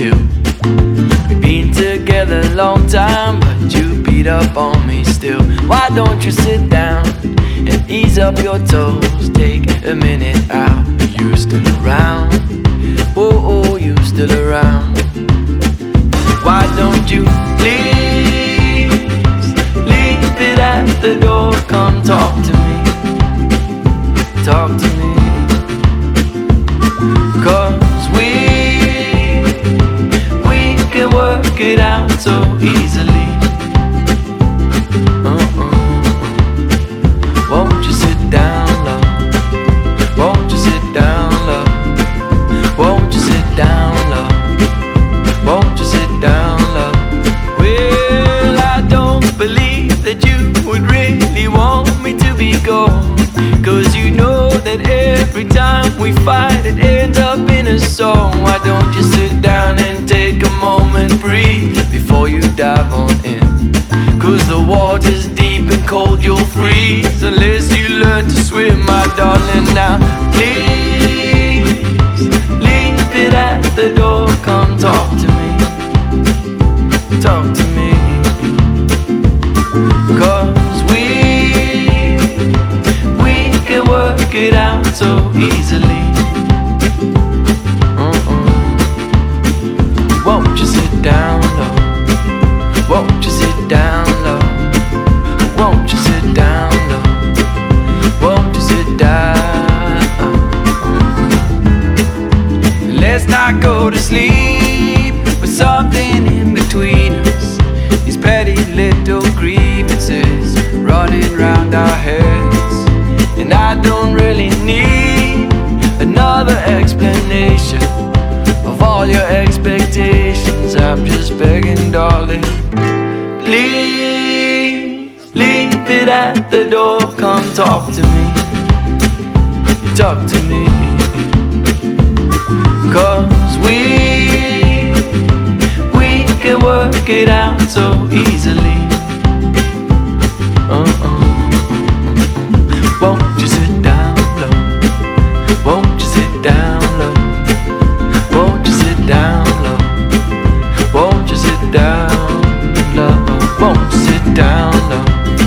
hill. We've been together a long time, but you beat up on me still. Why don't you sit down and ease up your toes? Take a minute out. You're still around. Oh, oh, you still around. Why don't you please leave it at the door? Come talk to me. Cause we we can work it out so easily. Uh-uh. Won't you sit down, love? Won't you sit down, love? Won't you sit down, love? Won't you sit down, love? Well, I don't believe that you would really want me to be gone. Cause you every time we fight, it ends up in a song. Why don't you sit down and take a moment, breathe before you dive on in? Cause the water's deep and cold, you'll freeze unless you learn to swim, my darling. Now, please leave it at the door. Work it out so easily. Uh-uh. Won't you sit down, love? Won't you sit down, love? Won't you sit down, love? Won't you sit down? Let's not go to sleep with something in between us. These petty little grievances running round our heads. I don't really need another explanation of all your expectations. I'm just begging, darling. Please leave it at the door. Come talk to me. Talk to me. Cause we we can work it out so easily. won't sit down, no.